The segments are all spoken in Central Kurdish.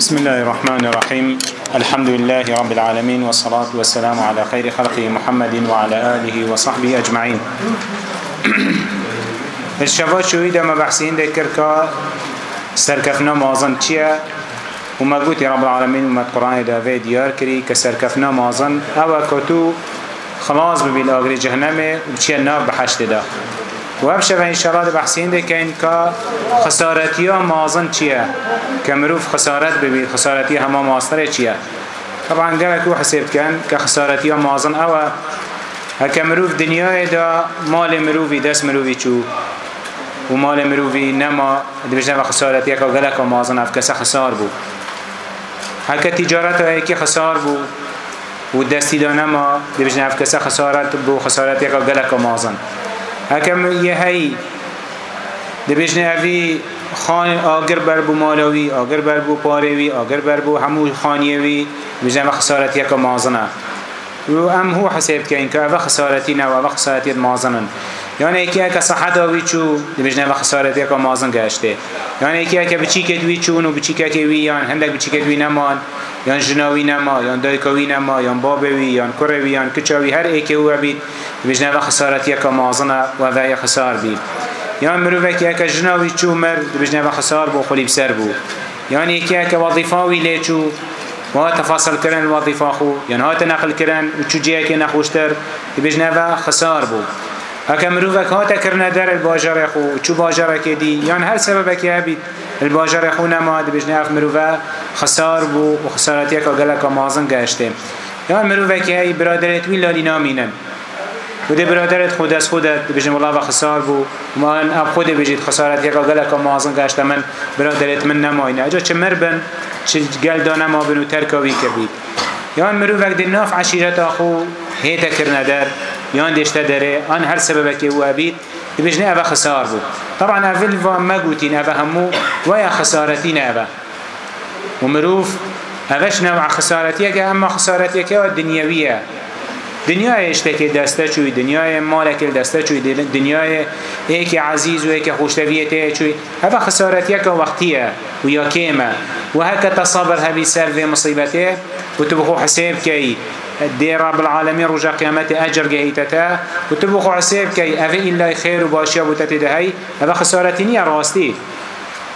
بسم الله الرحمن الرحيم الحمد لله رب العالمين والصلاة والسلام على خير خلقه محمد وعلى آله وصحبه أجمعين الشفاء شوية ما بحسين ذكرك سركفنا مازن تيا وما قلت رب العالمين وما القرآن دا في ديار كري كسركفنا مازن أو كتو خلاص ببي لأغري جهنم وبشي النار بحشت ده وهم شبه انشاءالله ده بحثين ده كاين كا خسارتيا مازن چيه كمروف خسارت ببيت خسارتيا هما ماستره چيه طبعا قالك و حسبت كان كخسارتيا مازن اوه هكا مروف دنیای دا مال مروفی دست مروفی چو و مال مروفی نما دبیش نما خسارت یکا گلک و مازن اف کسا خسار بو هکا تجارت ها یکی خسار بو و دستی دا نما دبیش نما اف کسا خسارت بو خسارت یکا گلک و مازن هەکەم یه هەی دەبێژنێ ئەوی خان ئاگر بەر بوو ماڵەوی ئاگر بەر بوو پارێوی ئاگر بەر بوو هەموو خانیەوی بژەمە خسارەتیەکە مازنە و ئەم هو حسێ بکەین کە ئەوە خسارەتی نەوە ئەوە خسارەتیت مازنن یان یەکیە کە سەحەتەوی چوو دەبژنەوە خسارەتێکە مازن گەشتێ یان یەکیە کە بچیکێت وی چوون و بچیکەکەوی یان هەندێک بچیکەوی نەمان یان جناوی نما یان دایکوی نما یان بابوی یان کروی یان کچوی هر ایکی او بید بجنه و خسارت یک مازنه و وی خسار بید یان مروفک یک جناوی چو مر بجنه و خسار بو خلیب سر بو یان یکی یک وظیفاوی لیچو ما تفاصل کرن وظیفا خو یان هات نقل کرن و چو جیه که نخوشتر بجنه و خسار بو هەکە مرۆڤک هاتەکردە دەر باژارە خو چوو باژارەکێ دی یان هەر سببەکی هەبیت باژارە خو نەما دەبژنی ئەف مرۆڤ خەسار بوو و خسارەتیەکە گەلەکە مازن گەشتێ یان مرۆڤێکی هەی برادرێت وی لالی نامینن بده برادرت خود از خودت بجن والله و خسار بو من اب خود بجید خسارت یک گله که مازن گشت من برادرت من نماینه اجا چه مربن چه گل دانه ما بنو ترکاوی کبید یان مرو وقت ناف عشیرت آخو هیتا کرنه در یان دشته داره آن هر سبب که او ابید دبیش نه خسار بود طبعا اول و مگوتی نه همو و یا خسارتی نه اوه و مروف اوش نوع خسارتیه که اما خسارتیه که دنیاویه دنیای اشتکی دسته چوی دنیای مالک دسته چوی دنیای ایک عزیز و ایک خوشتویته چوی هوا خسارت یک وقتیه و یا کیمه و هکا تصبر هبی سر و مصیبته و تو بخو حساب کی دي رب العالمين رجا قيامته أجر جهيتتا وتبو خعسيب كي أفي إلا خير وباشي وتتي دهي أفا خسارتيني راستي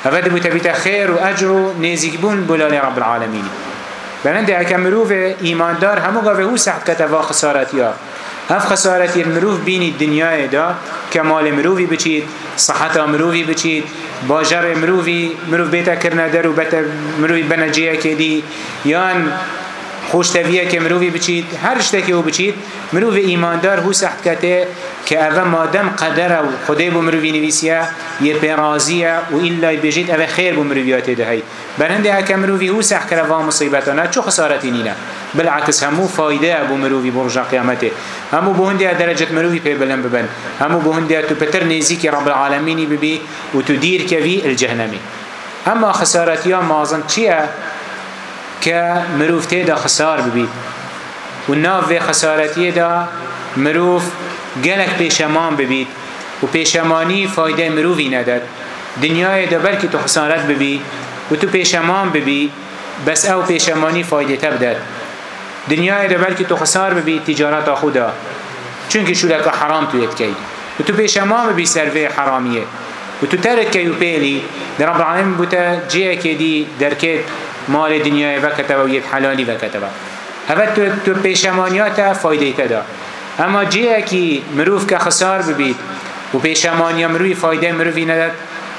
أفا دبو تبيت خير وأجر نيزيك بون بولالي رب العالمين بلند أكمروف إيمان دار همو قافه هو سحت كتفا خسارتيا هف خسارتی مروف بینی دنیای دا کمال مروفی بچید صحت مروفی بچید باجر مروفی مروف بیتا کرنه در و بتا مروفی بنجیه که دی یان خوش تبیه که مروفی بچید هر شتکی او بچید مروف ایماندار هو سحت کته که اوه مادم قدر و خدای بو مروفی نویسیه یه پیرازیه و ایلا بجید اوه خیر بو مروفیات دهی برنده اکه مروفی هو سحت کرا و مصیبتانه چو خسارتی نینه بالعکس همو فایده بو مروفی بو رجا قیامته همو بو هنده درجت مروفی پی بلن ببن همو بو هنده تو پتر نیزی که رب العالمینی ببی و تو دیر که وی الجهنمی اما خسارتیان مازن چیه؟ که مروف تیدا خسار ببید و ناف به خسارتی دا مروف گلک پیشمان ببید و پیشمانی فایده مروفی نداد دنیای دا بلکی تو خسارت ببی و تو پیشمان ببی بس او پیشمانی فایده تبدد دنیای دا بلکی تو خسار ببی تجارت خدا چونکه شولک حرام تویت کی و تو پیشمان ببی سروه حرامیه و تو ترک کی و پیلی در رب العالمین بوتا جیه که دی درکت مال دنیای بکتبه و یک حلالی بکتبه اول تو, تو پیشمانیات فایده تدا اما جیه که مروف که خسار ببید و پیشمانی مروی فایده مروی ندد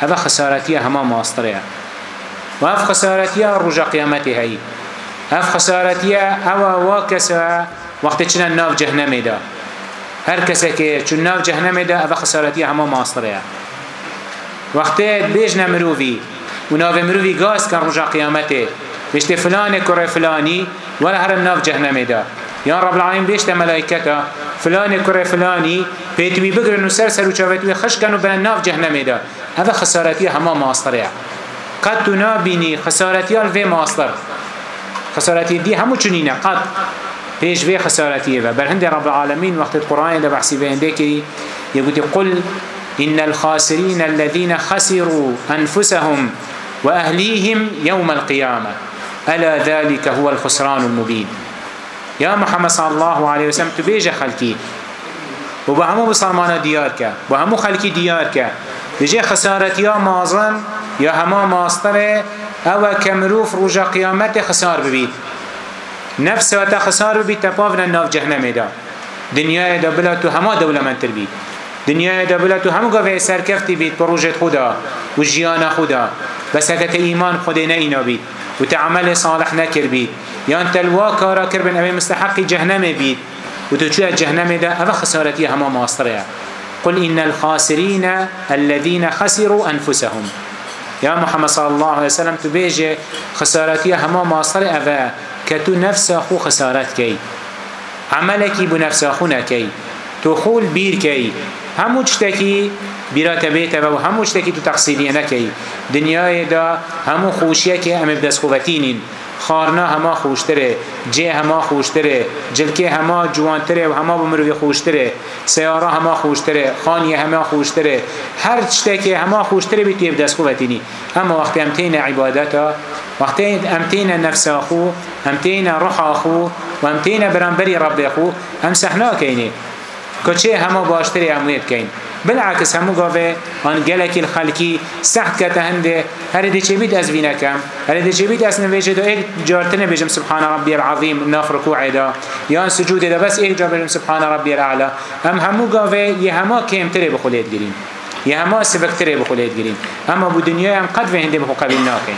اول خسارتی همه ماستره و اف خسارتی روژا قیامتی هایی اف خسارتی او واکس وقتی چنن ناف جهنمی دا هر کسی که چون ناف جهنمی دا اول خسارتی همه ماستره وقتی بیش نمروی و ناو مروی گاز کن رجا قیامته بشت فلان کره فلانی ولا هرم ناف جهنمه دا یا رب العالمین بشت ملائکتا فلان کره فلانی پیتوی بگرن و سر سر و چاوتوی خشکن و بلن ناف جهنمه دا هذا خسارتی همه ماستره قد تو نابینی خسارتی الوی ماستر خسارتی دی همو چنینه قد پیش وی خسارتیه و بر هند رب العالمین وقت قرآن ده بحثی به هنده که یه قل إن الخاسرين الذين خسروا أنفسهم وأهليهم يوم القيامة ألا ذلك هو الخسران المبين يا محمد صلى الله عليه وسلم تبيج خلقي وبهمو بصرمان ديارك وهمو خلقي ديارك بجي خسارت يا مازن يا هما ماستره او كمروف رجا قيامت خسار ببيت نفس وتا خسار ببيت تبافنا ناف جهنم دا دنيا دبلتو هما دولة من تربيت دنیای دبلت و همو گاوه سرکفتی بید پر روژت خدا و جیان خدا بس هكا إيمان خدي نئنا بي وتعمل صالح نكر بي يان تلوا كارا كربن أبي مستحق جهنم بي وتشوى جهنم ده أبا خسارتي هما ماصرية قل إن الخاسرين الذين خسروا أنفسهم يا محمد صلى الله عليه وسلم تبيجي خسارتي هما ماصري أبا كتو نفس أخو خسارتكي عملكي بنفس أخو نكي تخول بيركي همو جتكي بیرا تبیت و همو شتکی تو تقصیری نکی دنیای دا همو خوشیه که همه بدست خوبتینین خارنا هما خوشتره جه هما خوشتره جلکه هما جوانتره و هما بمروی خوشتره سیاره هما خوشتره خانیه هما خوشتره هر چتکه هما خوشتره بیتی بدست خوبتینی اما وقتی امتین عبادتا وقتی امتین نفس خو امتین روح خو و امتین برانبری رب خو هم سحنا کینی کچه همه باشتری امویت کین بالعکس همو گاوه آن گلکی الخلکی سخت کته هنده هر دی چه بید از وینه کم هر دی چه بید از نویجه دا ایک جارت نبیجم سبحان ربی العظیم ناف رکوع دا یا سجود دا بس ایک جا بجم سبحان ربی العلا هم همو گاوه یه هما کمتره بخولیت گرین یه هما سبکتره بخولیت گرین اما بو دنیا هم قد هنده بخو قبیل ناکن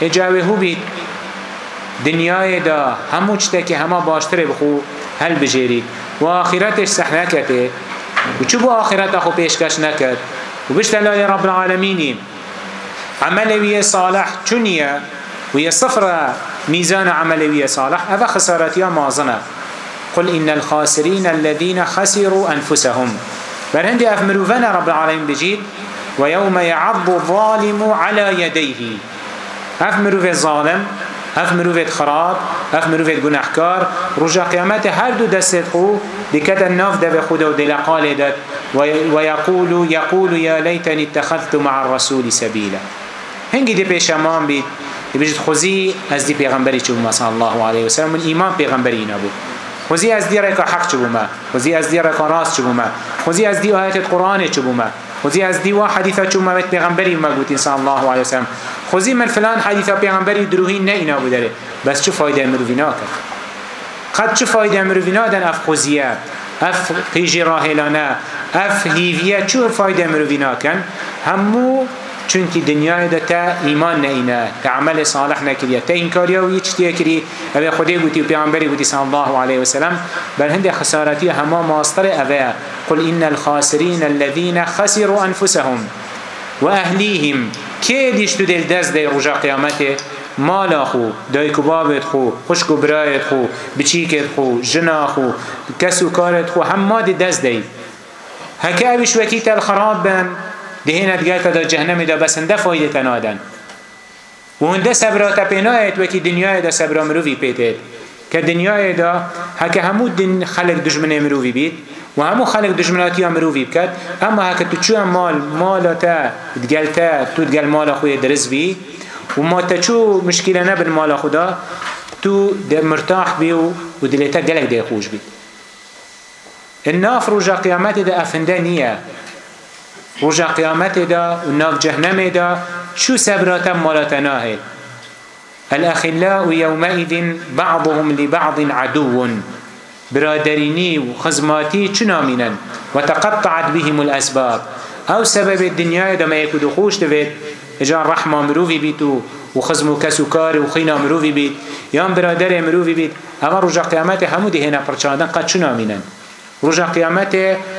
اجاوه هو بید دنیای دا همو چتکی هما باشتره بخو هل بجیری و آخرتش سح نکته و چه با آخرت خو پیشکش نکرد و بشت لای رب العالمینی عملوی صالح چونیه و یه صفر میزان عملوی صالح اوه خسارتی مازنه قل إن الخاسرين الذين خسروا أنفسهم بل هندي أفمروفنا رب العالمين بجيد ويوم يعض الظالم على يديه أفمروف الظالم اف مروفت خراب اف مروفت گناهکار رجا قیامت هر دو دست قو دکت الناف دب خدا و دل قال داد و یقول یقول یا لیتنی اتخذت مع الرسول سبیلا هنگی دی پیش امان بید دی بجد خوزی از دی پیغمبری چون مثلا الله علیه وسلم من ایمان پیغمبری اینا بود خوزی از دی رکا حق چبوما خوزی از دی رکا راست چبوما خوزی از دی آیت قرآن چبوما وزي از دي واحد يفتشو ما بيت بغنبري ما قلت إنسان الله عليه وسلم خوزی من فلان حدیثا پیغمبری دروهی نه اینا بودره بس چه فایده مروینا کرد قد چه فایده مروینا دن اف خوزیه اف قیج راهلانه اف هیویه چه فایده مروینا کن همو چونکی دنیای ده تا ایمان نه اینا تا عمل صالح نکریه تا انکاریا و یچ تیه کری اوه خودی گوتی و پیغمبری گوتی صلی الله علیه و سلم بل هند خسارتی همه ماستر اوه قل ان الخاسرین الذين خسروا انفسهم واهليهم کێ دیشت و دل دەست دەی ڕژە قیامەتێ مالا خو دایک و بابت خو خوشک و برایت خو بچیکت خو ژنا خو کەس و کارت خو هەمادی دەست دەی هەکە ئەویش وەکی تەل خراب بن دهێنت گاتە دا جەهنەمیدا بەسەندە فایدەتە نادەن و هەندە سەبراتە پێ نایەت وەکی دنیایدا سەبرا مرۆڤی پێتێت کە دنیایدا هەکە هەموو خەلک دژمنێ مرۆڤی بیت و همو خلق دشمناتی هم مروفی بکد اما هکه تو چو مال مالا تا دگل تا تو دگل مالا خوی درز بی و ما تا چو مشکل نبن مالا خدا تو مرتاح بی و دلیتا گلک دی خوش بی الناف رجا قیامت دا افنده نیه رجا قیامت دا و ناف جهنم دا شو سبراتا مالاتا ناهل الأخلاء يومئذ بعضهم لبعض عدو برادرینی و خزماتی چو نامینن و تقطعت بهم الاسباب او سبب دنیای دمه یک دخوش دوید اجان رحمه مروفی بیت و خزم و کس و کار و خینا مروفی بیت یان برادر مروفی بیت اما رجا قیامت همو دهینا پرچاندن قد چو نامینن رجا قیامت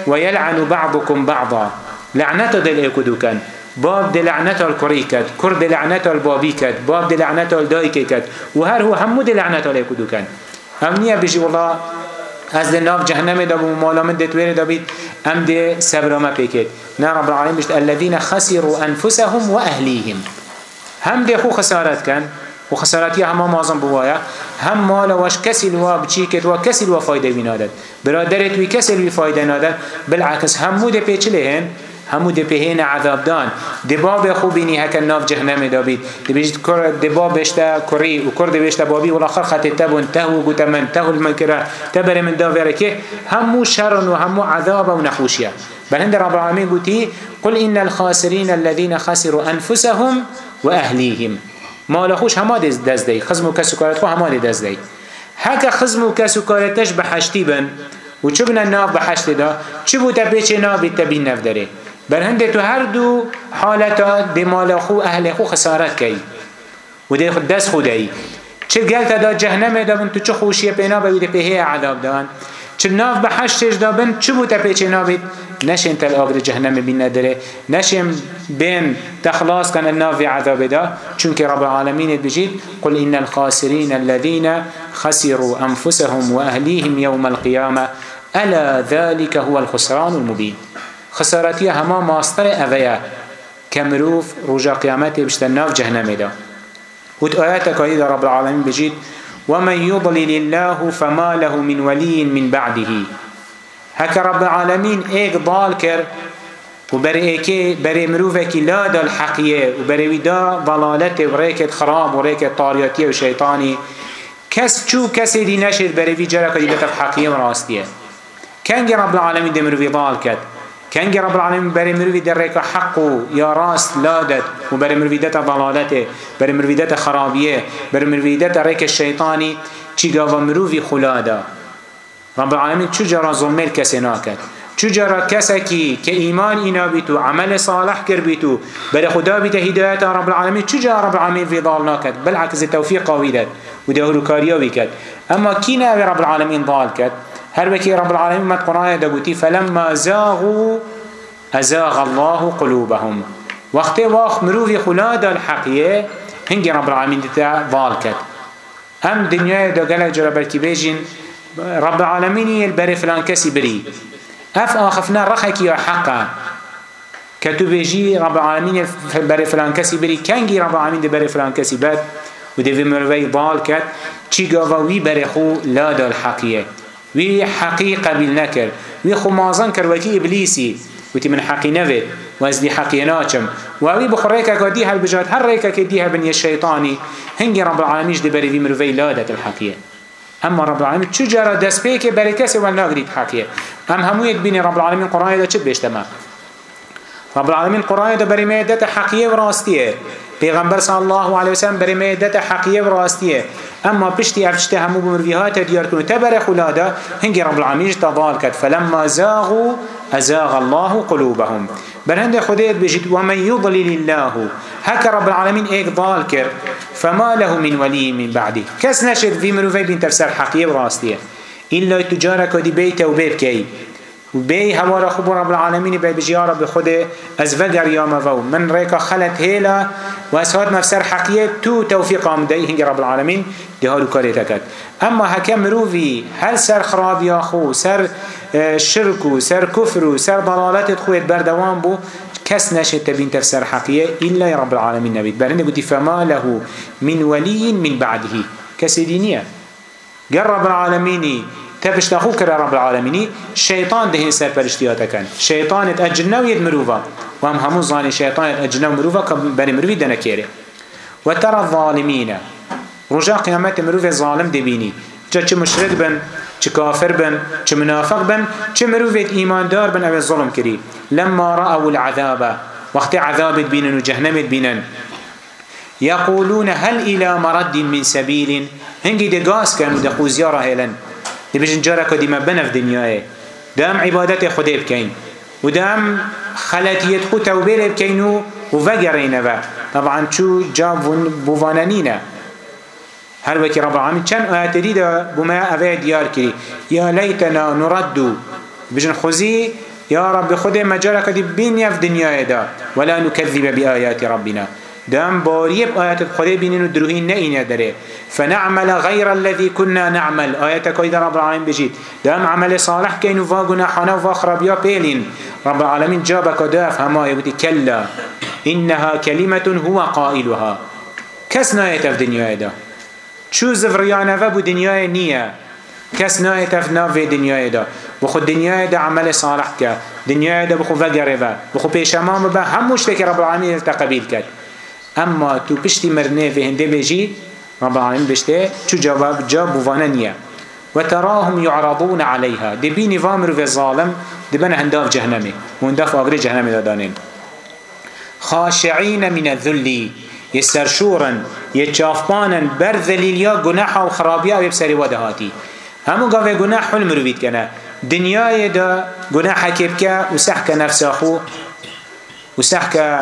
و یلعن بعضكم بعضا لعنت دل یک دوکن باب دل لعنت الكوري كد كرد دل لعنت البابي كد باب دل لعنت الدايكي كد وهر هو همو دل لعنت اليكو دوكان امنيه بيجي والله از ده ناف جهنم دا بو مالا من ده تویر دا بید ام ده سبرامه پیکید نه رب العالمین بشت الذین خسروا انفسهم و اهلیهم هم ده خو خسارت کن و خسارتی همه مازم بوایا هم مالا واش کسی لوا بچی کت و کسی لوا فایده بینادد برادرت وی کسی لوا فایده نادد بالعکس همو ده پیچله هن همو ده پهین عذاب دان ده باب خوبینی هکا ناف جهنم دابید ده بیشت ده باب بشتا کری و کرد بشتا بابی و آخر خطه تبون تهو گوت من تهو المنکره تبر من داوره که همو شرن و همو عذاب و نخوشیه بل هند رب العالمین گوتی قل ان الخاسرین الذين خسروا انفسهم واهليهم مال خوش هماد دست دی خزم و کس و کارت خو هماد دست دی هک خزم و کس و کارتش به حشتی بن و چه بنا ناف به حشتی دا چه بوده بیچه ناف بیت بین نف داره برهنده تو هر دو حالتا دی مال خو اهل خو خسارت کی و دی خود دست خودی چه گلت دا جهنم دا بن تو چه خوشی پینا بوید پیه عذاب دان چه ناف به حشتش دا بن چه بوتا پیچه نابید نشین تل آگر جهنم بین نداره نشین بین تخلاص کن الناف عذاب دا چونکه رب العالمین بجید قل ان الخاسرین الذين خسروا انفسهم واهليهم يوم القيامه الا ذلك هو الخسران المبين خسارەتی هەما ماستەرێ ئەڤەیە کە مرۆڤ ڕۆژە قیامەتی بشتە ناو جەهنەمێدا وت ئاەتەکەی لە ڕب العالمین بژیت ومن يضلل الله فما له من ولي من بعده هەکە ڕب العالمین ئێک باڵ کرد و بەرێکێ بەرێ مرۆڤێکی لادا الحەقیە و بەرەویدا بەڵالەتێ و ڕێکت خراب و ڕێکێت تاریەتیە و شەیتانی کەس چوو کەسێ دی نەشێت بەرەوی جەرەکە دی بەتەف حەقیە و ڕاستیە کەنگی ڕب العالمین دە مرۆڤی باڵ کرد كان رب العالمين بري مروي دريك حق يا راس لادت وبري مروي دتا ضلالته بري مروي دتا خرابيه بري مروي دتا ريك الشيطاني چي غاوا مروي خلادا رب العالمين چجرا ظلمل كسناكت چجرا كسكي كإيمان إنا بيتو عمل صالح كر بيتو بل خدا بيت هداية رب العالمين چجرا رب العالمين في ضالناكت بالعكس التوفيق قويدت ودهولو كاريوي كت أما كينا رب العالمين ضالكت هر وكي رب العالمين مد قرآن دقوتي فلما زاغوا أزاغ الله قلوبهم وقت واخ مروفي خلاد الحقية هنگي رب العالمين دتا ظالكت هم دنيا دا قلع جربال كبيجين رب العالمين يلبري فلان كسي بري اف آخفنا رخك يا حقا كتبجي رب العالمين بري فلان كسي بري كنجي رب العالمين دي بري فلان كسي بات ودي في مروفي ظالكت چی گاوی برخو لا دال حقیه وی حقی قبیل نکرد وی خو مازن کرد وکی ابلیسی وتی من حقی نوید و از دی حقی ناچم و وی بخوری که که دی هل بجاد هر ریکه که دی هبن یه شیطانی هنگی رب العالمیش دی بری وی مروی لادت الحقیه اما رب العالمین چجرا دست پی که بری کسی و ناگرید حقیه ام همو یک بینی رب العالمین قرآن دا چه بیشتما رب العالمين قرآن ده بريمه دته حقيقه وراستيه پیغمبر صلی الله علیه و سلم برمه دته حقیقه و راستیه اما پشتی افشته همو بمرویها تدیار کنو تبر خلادا هنگی رب العالمین تضال کد فلما زاغو ازاغ الله قلوبهم برهند خودیت بجید ومن یضلل الله هک رب العالمین ایک ضال کر فما له من ولی من بعدی کس نشد فی مروفی بین تفسر حقیقه و راستیه إلا تجارة كدي بيت وبيبكي بي همارا خوب رب العالمين بي بجيارة بخده از وگر يامفو من ريكا خلت هيلا واسهات مفسر حقية تو توفيق عمدي هنگ رب العالمين دهارو كاري تكت اما هكم روفي هل سر خراب ياخو سر شركو سر كفرو سر ضلالت خويت بردوان بو كس نشد تبين تفسر حقية إلا رب العالمين نبيت برهنه قلت فما له من ولي من بعده كسدينية قال رب العالمين تبش نخوف كرا رب العالميني شيطان دهين سر پرشتياتا كان شيطان اتجنه ويد مروفا وهم همو ظاني شيطان اتجنه مروفا كبني مروفي دنا كيري وترى الظالمين رجا قيامت مروفي ظالم دبيني جا چه مشرك بن چه كافر بن چه منافق بن چه مروفي ايمان دار بن او الظلم كري لما رأوا العذاب وقت عذاب بينن وجهنم بينن يقولون هل إلى مرد من سبيل هنگي دقاس كانوا دقوزيارا هلن دبیشن جارا که دیما بنف دنیای دام عبادت خودی بکن و دام خلطیت خود توبیر بکن و وگرینه و طبعا چو جاب بوانانینه هر وكي رب العالمين كان آيات ديدا بما أفيا ديار كري يا ليتنا نرد بجن خزي يا رب خده مجالك دي بين يف دنيا دا ولا نكذب بآيات ربنا دام باريب آيات خده بينين ودروهين نئين داري فنعمل غير الذي كنا نعمل آيات كيد رب العالمين بجيت دام عمل صالح كين وفا قناحنا وفا خرابيا بيلين رب العالمين جابك داف هما يقول كلا إنها كلمة هو قائلها كس نايت في دنيا دا شو زفريانا فبو دنيا نية كس نايت في دنيا دا بخو دنيا دا عمل صالح كا دنيا دا بخو فقرفا بخو بيشمام با هموش لك رب العالمين التقبيل كا أما تو بشتي مرنه في هنده بجيت رب العالمين بشته چو جواب جاب وفانا نيا وتراهم يعرضون عليها دبيني فامر في الظالم دبنا هنداف جهنمي وهنداف أغري جهنمي دادانين خاشعين من الذل يسرشورا يتشافبانا برذليليا قناحا وخرابيا ويبسري ودهاتي همو قاوه قناح حلم رويد كنا دنياي دا قناحا كيبكا وسحك نفس أخو وسحك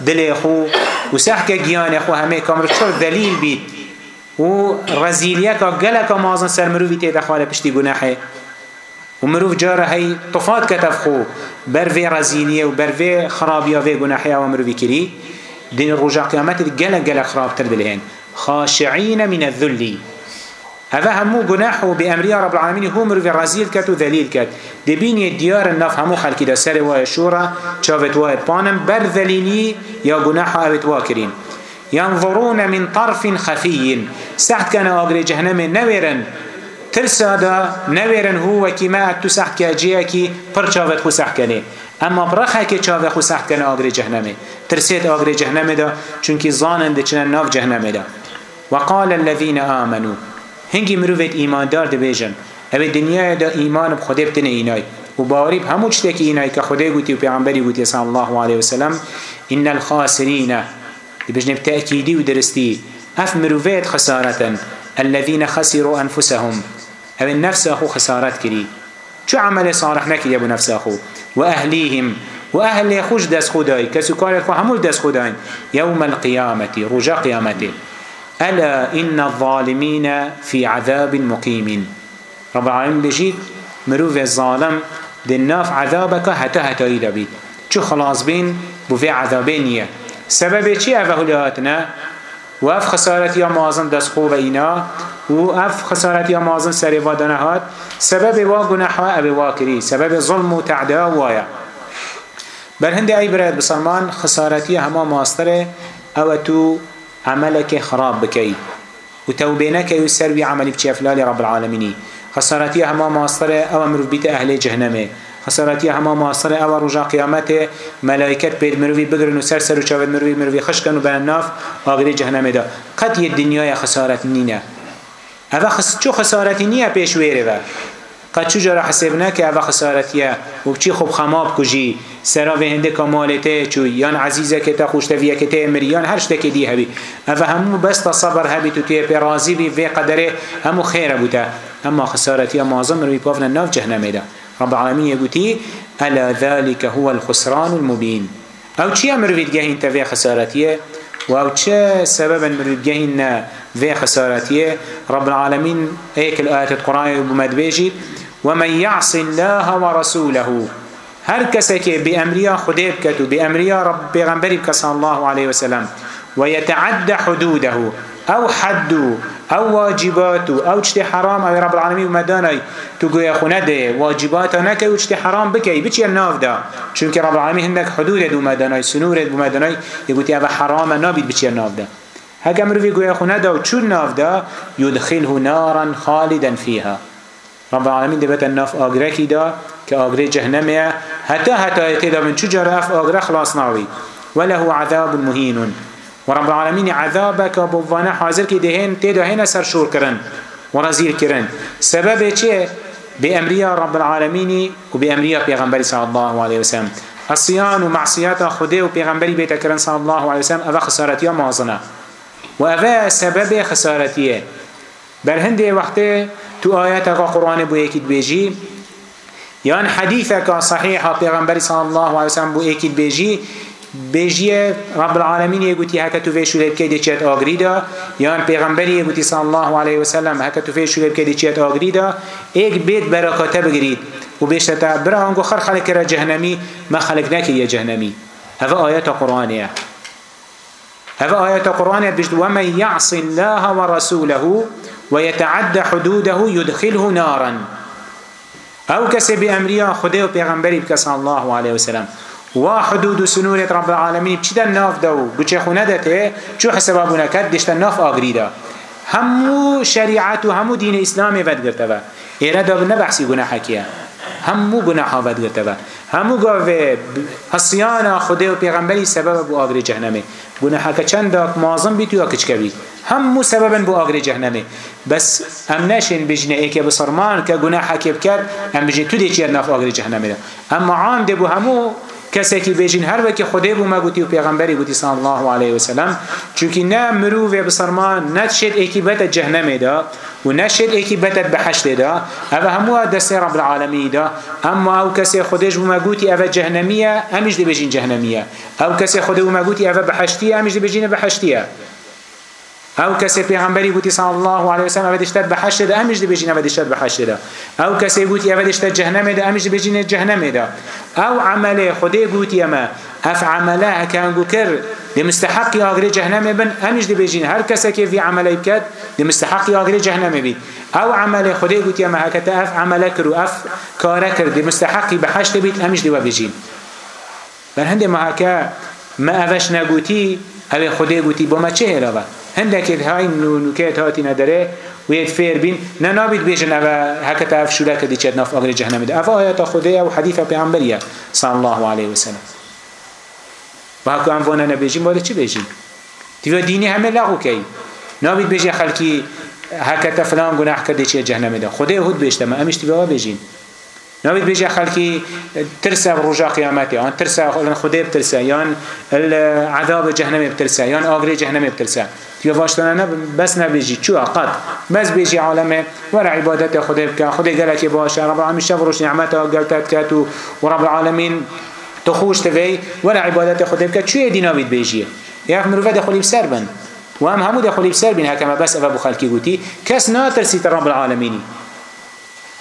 دل أخو وسحك جيان أخو همي كامر شور ذليل بيت و رزیلیه که گله که مازن سر مروفی تیده خواه پشتی گناحه و مروف جاره هی طفات کتف خو بر وی رزیلیه و بر وی خرابیه وی گناحه و مروفی کری دین روژه قیامت گله گله خراب تر دلهن خاشعین من الذلی هذا همو جناح بأمر رب العالمين هو مر في رزيل كت وذليل كت دبين ديار النف همو خلق دا سر ويا شورا شافت ويا بانم بر ذليلي يا جناح أبت واكرين ينظرون من طرف خفي سحت كان أغري جهنم نويرن ترسا دا نويرن هو كما أكتو سحت كاجيكي پر چاوت خو سحت كنه اما برخه که چاوه خو سحت کنه آگری جهنمه ترسید آگری جهنمه دا چونکی زاننده چنن ناف جهنمه دا وقال الذين آمنوا هنگی مروفت ایمان دار ده بیجن اوه دنیای دا ایمان بخده بتنه اینای و باوری همو چتکی اینای که خده گوتی و پیغمبری گوتی صلی الله علیه وسلم ان الخاسرین بجنب تأكيدي ودرستي اف مروفيت خسارة الذين خسروا أنفسهم او النفس أخو خسارات كري شو عمل صالح نكري أبو نفس أخو وأهليهم وأهل خوش دس خداي كسو قال أخو همول دس خداي يوم القيامة رجاء قيامته ألا إن الظالمين في عذاب مقيم رب العالمين بجيت مروف الظالم دناف عذابك هتا هتا إلى بيت شو خلاص بين بوفي عذابين يه سبب چی اوه هلاتنه و اف خسارت یا مازن دست خوب اینا و اف خسارت یا مازن سری وادنه هات سبب وا گناه ها او وا کری سبب ظلم و تعدا وایا بر هنده ای برد بسلمان خسارتی همه ماستره او تو عملك خراب بكي وتوبينك يسروي عملي بشي أفلال رب العالمين خسارتي هما ماسترة أو مروف بيت أهل جهنمه حسرتی همه معاصر او روژا قیامت ملائکت پید مروی بگرن و سر سر و چاوید مروی مروی خشکن و برناف آگری جهنم دا قد یه دنیای خسارت نینه اوه خس... چو خسارتی نیه پیش ویره و قد چو جارا حسب نه که اوه خسارتیه و بچی خوب خماب کجی سرا و هنده کمالته چو یان عزیزه که تا خوشتویه که تا امریان هر شده که دی هبی اوه همو بس صبر هبی تو تیه پی رازی بی وی قدره همو خیره بوده اما خسارتی مازم روی پافن ناف جهنمه ده رب العالمين يقولي ألا ذلك هو الخسران المبين أو چيا مرويد جاهين تفيا خسارتيه وأو چه سببا مرويد جاهين في خسارتيه رب العالمين هيك الآيات القرآن بمد بيجيد ومن يعص الله ورسوله هر كسكي بأمريا خديب كتو بأمريا رب بغنبري صلى الله عليه وسلم ويتعدى حدوده أو حد او واجبات و او چتی حرام او رب العالمین مدانای تو گویا خونه ده واجبات نکه و چتی حرام بکی بچی ناف ده چون که رب العالمین هندک حدود دو مدانای سنور دو مدانای یگوتی او حرام نابید بچی ناف ده هک امروی گویا خونه ده و چون ناف ده یدخله نارا خالدا فيها رب العالمین دبت الناف آگره کی ده که آگره جهنمه حتی حتی ایتی ده من چجار اف آگره خلاص ناوی وله عذاب مهین ورب العالمين عذابك وبوانا حاضر كي دهين تيدو هنا سر شور كرن ورزير كرن سبب چه بأمريا رب العالمين وبأمريا پیغمبر صلى الله عليه وسلم الصيان ومعصيات خده وبيغمبر بيتكرن صلى الله عليه وسلم أذا خسارتيا مازنة وأذا سبب خسارتيا بل هنده وقته تو آياتك قرآن بو يكيد بيجي يان حديثك صحيحة بيغمبر صلى الله عليه وسلم بو يكيد بيجي بيجيه رب العالمين يقولي هكا تفي شو لبكي دي چيت آغريدا يان پیغمبري يقولي صلى الله عليه وسلم هكا تفي شو لبكي دي چيت آغريدا ايك بيت براكاته بگريد و بيشتتا برا هنگو خر خلق را جهنمي ما خلق نكي يا جهنمي هذا آيات قرآنية هذا آيات قرآنية بيجد ومن يعصي الله ورسوله ويتعدى حدوده يدخله نارا او كسب امريا خده و پیغمبري بك صلى الله عليه وسلم وا حدود و سنورێت ڕب العالمین بچیدە نافدا و بچێخونە دەتێ چو حسەبابوونەکەت دیشتە ناف ئاگریدا هەموو شریعت و هەموو دینە ئیسلامی بەدگرتەوە ئێرە دا نەبەحسی گوناحەکیە هەموو گوناحا بەدگرتەوە هەموو گاوێ هەسیانە خودێ و پێغەمبەری سەبەبە بۆ ئاگری جەهنەمێ گوناحەکە چەندەک مازم بیت و کچکە بیت هەموو سەبەبن بۆ ئاگری جەهنەمێ بەس ئەم نەشێن بژنە ئێکێ بسەرمان کە گوناحەکێ بکات ئەم بژێ تو دێکیان ناف ئاگری جەهنەمێدا ئەمما عام دێ بوو هەموو کەسێکی بێژین هەروەکی خودێ بوو مەگوتی و پێغمبەری گوتی سان الله عليه وسلم چونکی نە مرۆڤێ بسەرمان نەتشێت ئێکی بەتە جەهنەمێدا و نەشێت ئێکی بەتە بەحەشتێدا ئەوە هەمووە دەسێ ڕب العالەمیدا ئەمما ئەو کەسێ خودێش بوو مەگوتی ئەوە جەهنەمیە ئەمیش دەبێژین جەهنەمیە ئەو کەسێ خودێ و مەگوتی ئەوە بەحەشتیە ئەمیش دەبێژینە بەحەشتیە او کسی پیغمبری گوتی صلی الله علیه و سلم اودش تد به حشر امش دی بجینه اودش تد به حشر او کسی گوتی اودش تد جهنم ده امش دی بجینه جهنم ده او عمل خدای گوتی اما اف عمله کان گوکر دی مستحق اگری جهنم بن امش دی بجینه هر کسی که وی عمل بکد دی مستحق اگری جهنم بی او عمل خدای گوتی اما هکته اف عمله کرو اف کاره کرد دی مستحق به حشر بیت امش دی و بجین بر هنده ما هکا ما اوش نگوتی او خدای گوتی با ما چه هلاوه هەندێکێک های نوکێت هاتیە دەرێ وێت فێر بین نەنابیت بێژن ئەوە هەکەتا شولەکە دیچێت ناف ئەگری جەهنەمدا ئەفا ئاەتە خودەیە و حەدیثە پێغەمبەریە صلی الله عليه وسلم باکو ئەم بۆنە نەبێژین بۆ چی بێژین دیوە دینی هەمێ لەغوکەی نابیت بێژێ خەلکی هەکەتە فلان گوناح کە دێتێت جەهنەمدا خودەیە هود بێشتەمە ئەمیشتی بەوە بێژین نبيت بيجي خلقي ترسى رجاء قيامته يعني ترسى خدي بترسى يعني العذاب جهنم بترسى يعني آغري جهنم بترسى يواشتنا بس نبيجي شو قد بس بيجي عالمه ورا عبادته خدي بك خدي قالك باشا رب العالمين شفرش نعمته قلتت كاتو ورب العالمين تخوش تبي ولا عبادته خدي بك شو ديناميت بيجي يعرف مروفه دخولي بسر بن وهم همو دخولي بسر بن هكما بس أبو خلقي قوتي كس ناترسي رب العالمين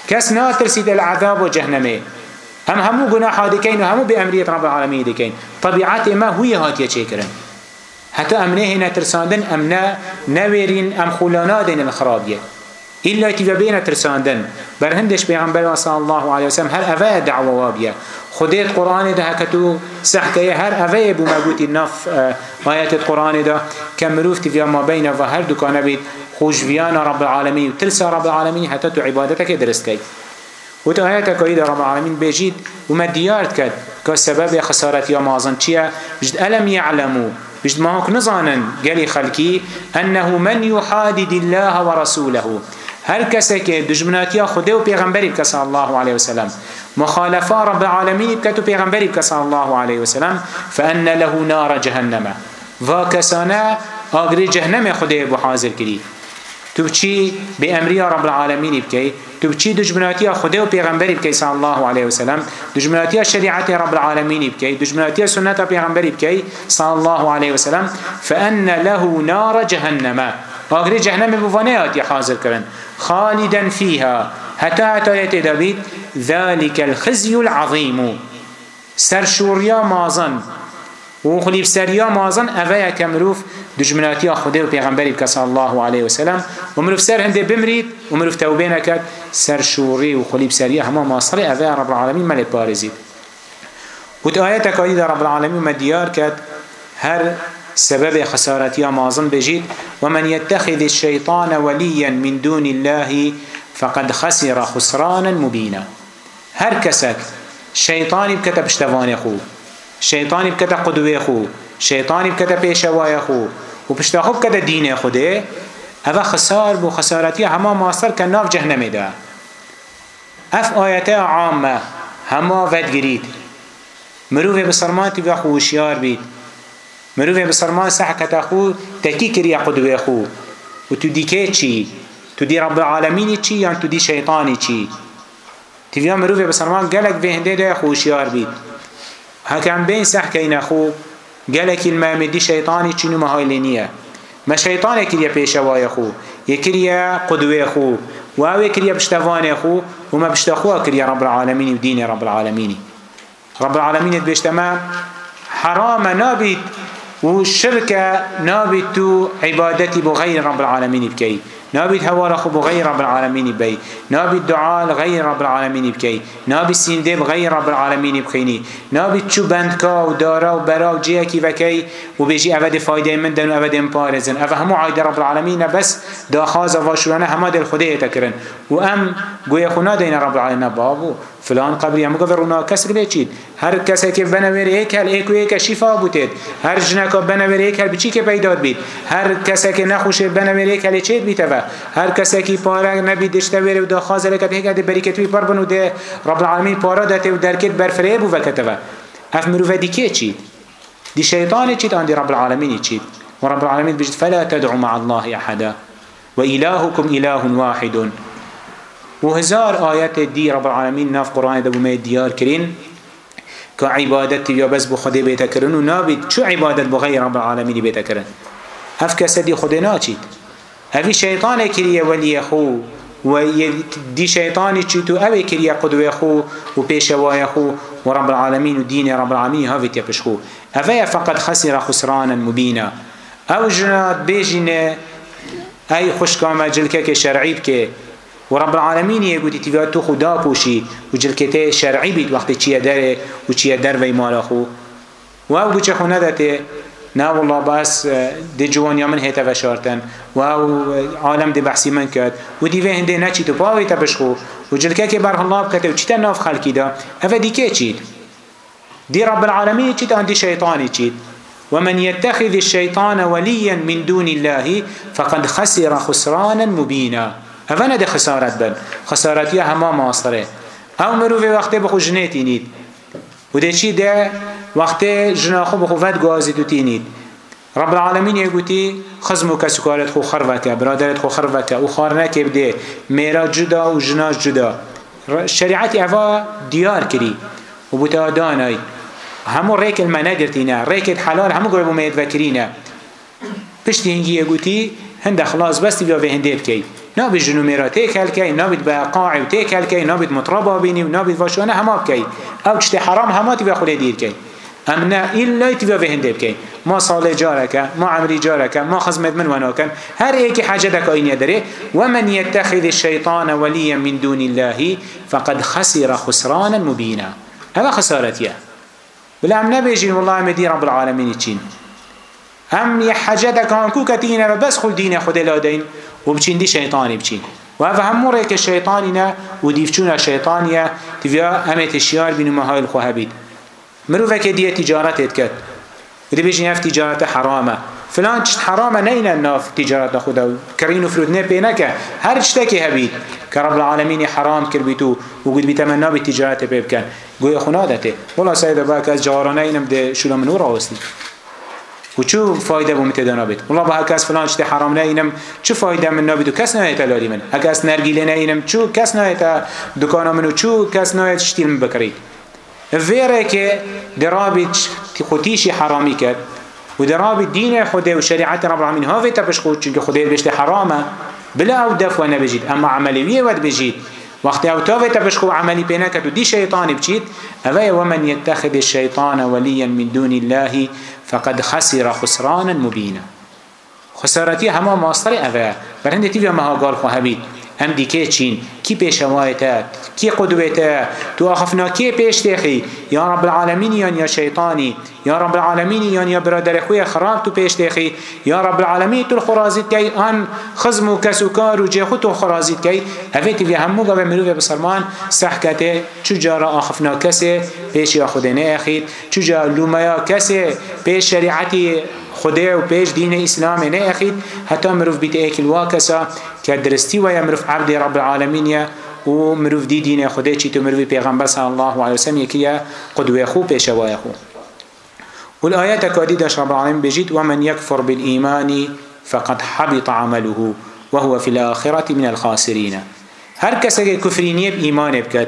کەس ناترسید لە عذاب و جەهنەمێ هەم هەموو گوناحا دەکەین و هەموو بەئەمریەت ڕەب العالەمین دەکەین طەبیعەت ئێمە هویە هاتیە چێکرن حتی ئەم نەهێنە ترساندن ئەم نەوێرین ئەم خولا نادەینە لە خرابیە إلا كيف بين ترساندن بر هندش بيغمبر صلى الله عليه وسلم هر أفا دعوة وابيا خديت قرآن ده هكتو سحكي هر أفا يبو مبوت النف آيات القرآن ده كمروف تفيا ما بين وهر دكان بيت خوش فيانا رب العالمين وتلسى رب العالمين حتى تو عبادتك درستكي وت آيات كيد رب العالمين بيجيد وما ديارت كد كسبب خسارة يا مازن چيا بجد ألم يعلموا بجد ما هوك نظانا قالي خلقي أنه من يحادد الله ورسوله هر کسی که دشمناتی خدا و پیغمبری بکه صلی الله علیه و سلم مخالفه رب العالمین بکه تو پیغمبری بکه صلی الله علیه و سلم فان له نار جهنم و کسانه آگری جهنم خدا بو حاضر کری تو چی به امری رب العالمین بکی تو چی دشمناتی خدا و پیغمبری بکی صلی الله علیه و سلم دشمناتی شریعت رب العالمین بکی دشمناتی سنت پیغمبری بکی صلی الله علیه و سلم فان له نار جهنم آگری جهنم بو ونیاتی حاضر کردن خالدا فيها هتا هتا يتدبيت ذلك الخزي العظيم سرشوريا مازن وخليف سريا مازن أفايا كمروف دجمناتيا خده و پیغمبری بكسا الله عليه وسلم ومروف سر هنده بمريد ومروف توبين اكد سرشوري وخليف سريا هما ماصري أفايا رب العالمين ملي بارزيد وت آياتك آيات رب العالمين مديار كد هر سبب خسارتي مازن بجيت ومن يتخذ الشيطان وليا من دون الله فقد خسر خسرانا مبينا هر كسك شيطان بكت بشتوان خو شيطان بكت قدوه خو شيطان بكت پیشوای خو و پشتاخو بكت دين خوده هذا خسار بو خسارتي هما ماصر كناف جهنم ده اف آيته عامه هما ود گرید مروه بسرماتی و خوشیار بید مروف بسرمان سحك تخو تكي كريا قدوة خو وتدي كيتشي تدي رب العالمين تشي يعني تدي شيطاني تشي تبيان مروف بسرمان قالك بهنده ده خوشيار بيت هكام بين سحكين خو قالك المامدي شيطاني تشي نما هاي لنيه ما شيطان كريا بيشواي خو يكريا قدوة خو وهو كريا بشتفان خو وما بشتخوا كريا رب العالمين ودين رب العالمين رب العالمين بيشتما حرام نابيت وشركة نابت عبادتي بغير رب العالمين بكي نابت هوا رخو بغير رب العالمين بي نابت دعاء غير رب العالمين بكي نابت سندب غير رب العالمين بخيني نابت شو بندكا ودارا وبرا وجيكي وكي وبيجي أفد فايدة من دن وأفد مبارزن أفا همو عايد رب العالمين بس دا خاز واشورانا هما دل خده يتكرن وأم قوي خنا دين رب العالمين بابو فلان قبری هم گفت رونا کس گلی چید هر کسی که بنویر یک هل ایک و یک شفا بودید هر جنکا بنویر یک هل بچی که پیداد بید هر کسی که نخوش بنویر یک هل چید بیتا و هر کسی که پاره نبید دشته ویر و دا خازره کد هیک ده بریکتوی پر بنو ده رب العالمین پاره داته و درکت برفره بو وکتوه اف مروفه دی که چید دي شيطان يشيد عندي رب العالمين يشيد ورب العالمين بيجد فلا تدعوا مع الله أحدا وإلهكم إله واحد وهزار آيات دي رب العالمين ناف قرآن دبو ما ديار كرين كعبادت يا بس بخدي بيتكرن ونابد شو عبادت بغير رب العالمين بيتكرن هف كسدي خدنا چيت هفي شيطان كريه ولي خو ودي شيطان چيتو اوي كريه قدوه خو وبيشواه خو ورب العالمين ودين رب العالمين هاوي تيبشخو هفايا فقد خسر خسرانا مبينا او جنات بيجينه اي خوشكامه جلكه شرعي بكه و رب العالمین یه گوتی تیویات تو خدا پوشی و جلکته شرعی بید وقتی چیه داره و چیه در وی مالا خو و او گوچه خو ندته نه والله بس دی جوان من هیتا وشارتن و او عالم دی بحثی من کرد و دیوه هنده نه چی تو پاوی تا بشخو و جلکه که بر الله بکته و چی تا ناف خلکی دا اوه دیکه چید دی رب العالمین چید آن دی شیطانی چید ومن يتخذ الشيطان وليا من دون الله فقد خسر خسرانا مبينا هەە نەدە خسارەت بن خسارەتیە هەما ماسرێ ئەو مرۆڤێ وەختێ بەخۆ ژنێتی نیت ودێکی دێ وەختێ ژناخۆ بەخۆڤەت گوازی دوتینیت رب العالمین یەگوتی خزم و کەسوکارت خۆ خڕەکە برادرت خۆ خڕەکە و خارنەکێ بدێ مێرا جدا و ژناش جدا شریعتی ئەوا دیار کردی و بوتە دانای هەموو ڕێکت مە نەگرتینە ڕێکت حەلال هەموو گۆڕ بۆ مێدوەکرینە پشتی هنگی یەگوتی هەندە خلاص بەستی بیا بە هەندێ بکەیت نابی جنومیرا تیکل کی نابید بقاع و تیکل کی نابید مطربا بینی و نابید واشانه هما بکی او چت حرام هما تی بخولی دیر کی ام نه الا تی بهنده بکی ما صالح جارکه ما عمری جارکه ما خدمت من وناکن هر یکی حاجتک این داره و من یتخذ الشیطان ولیا من دون الله فقد خسر خسرانا مبینا هذا خسارتیه بلا ام نبیجین والله مدی رب العالمین چین هم یه حجت کانکو کتینه و بس خود دین خود لادین و بچین دی شیطانی بچین و هفه هم موره که شیطانی نه و دیفچون شیطانیه دیویا همه تشیار بینو مهایل خواه بید مروفه که دیه تجارتت کد دی بیشین هف تجارت حرامه فلان چت حرامه نین ناف تجارت خدا و کرین و فرود نه پی نکه هر چتکی هبید که رب العالمین حرام کر بیتو و گود بیتم ناب تجارت پیب کن گوی خنادته ولا سید با که از جارانه اینم ده شلو منور آستی وچو فایده بوم تدا نابید والله با هکاس فلان چه حرام نینم چه فایده من نابید و کس نایت لالی من هکاس نرگیله نینم چو کس نایت دکان منو چو کس نایت شتیل من بکرید ویره که درابید خودیشی حرامی کرد و درابید دین خوده و شریعت رب العالمین ها ویتا پش خود چون خوده بشت حرامه بلا او دفو نبجید اما عملیویه ود بجید وقتی او تاوه تبشخو عملی پینا کتو دی شیطانی بچید اوه ومن یتخذ الشیطان ولیا من دون الله فقد خسر خسرانا مبينا خسارتي هما ماستر أفا برهن تيبيا مها قال خوهبيد هم دیکه چین کی پیشوایت کی قدوت تو اخفنا کی پیش تخی یا رب العالمین یا یا شیطانی یا رب العالمین یا یا برادر خو خراب تو پیش تخی یا رب العالمین تو خرازیت کی ان خزم و کسوکار و جه تو خرازیت کی هفت وی همو گو مرو به سلمان صحکته چجارا اخفنا کسه پیش یا خود نه اخید چجا لومیا کسه پیش شریعتی خدا و پیش دین اسلام نه اخید حتی مروف بیت اکل واکسا که درستی و یا مروف عبد رب العالمین یا و مروف دی دین خدا چی تو مروی پیغمبر صلی الله علیه وسلم یکی قدوه خو پیشوای خو والآية كادي داش رب العالمين بجد ومن يكفر بالإيمان فقد حبط عمله وهو في الآخرة من الخاسرين هر كسك كفرينية بإيمان بكت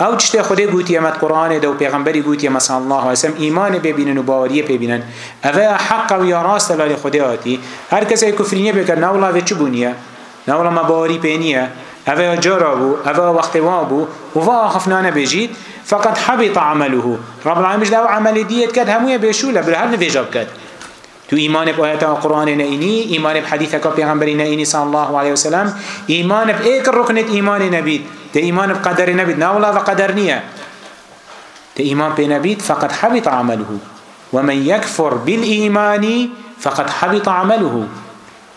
او چته خدای گوتی امت قرآن دو پیغمبری گوتی مثلا الله وسلم ایمان ببینن و باوری ببینن اوه حق و یا راست لالی خدای آتی هر کسی کفرینیه بکر نولا و چه بونیه ناولا ما باوری پینیه اوه جارا بو اوه وقت وا بو و وا خفنانه بجید فقط حبط عمله رب العالمین دو عمل دیت کرد هموی بشوله بر هر نویجاب کرد تو ایمان به آیات قرآن نینی ایمان به حدیث کا پیغمبر نینی صلی الله علیه و سلم ایمان به یک رکنت ایمان نبید ده ایمان به قدر نبید ناولا و قدر نیه ده ایمان به نبید فقط حبط عمله ومن يكفر بالإيمان فقد حبط عمله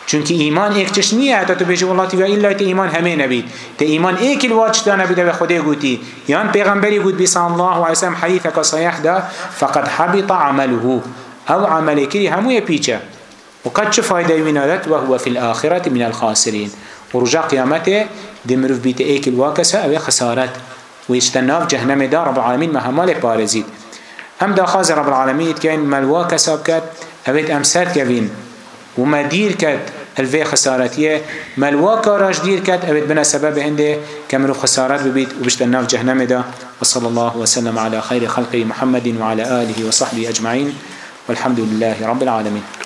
چونکی ایمان یک چش نیه حتی تو بیشی والله تیوه ایلا تا ایمان همه نبید تا ایمان ایکی الواج دا نبیده به خوده گوتی یان پیغمبری گوت بی صلی الله علیه وسلم حدیث که صیح دا فقط حبط عمله او عمل کری هموی پیچه و قد چه فایده وینادت و هو فی الاخرات من الخاسرین و رجا قیامته دمرو بیت ایکی الواکسه او خسارت و اجتناف جهنم دا رب العالمین مهمال پارزید هم دا خاز رب العالمین که این ملواکسه بکت اوید امسر کوین وما دير كت الفي خسارتيه ملواكا راش دير كت أبد بنا سبب هنده كمرو خسارات ببيت وبشتنا في جهنم دا وصلى الله وسلم على خير خلقه محمد وعلى آله وصحبه أجمعين والحمد لله رب العالمين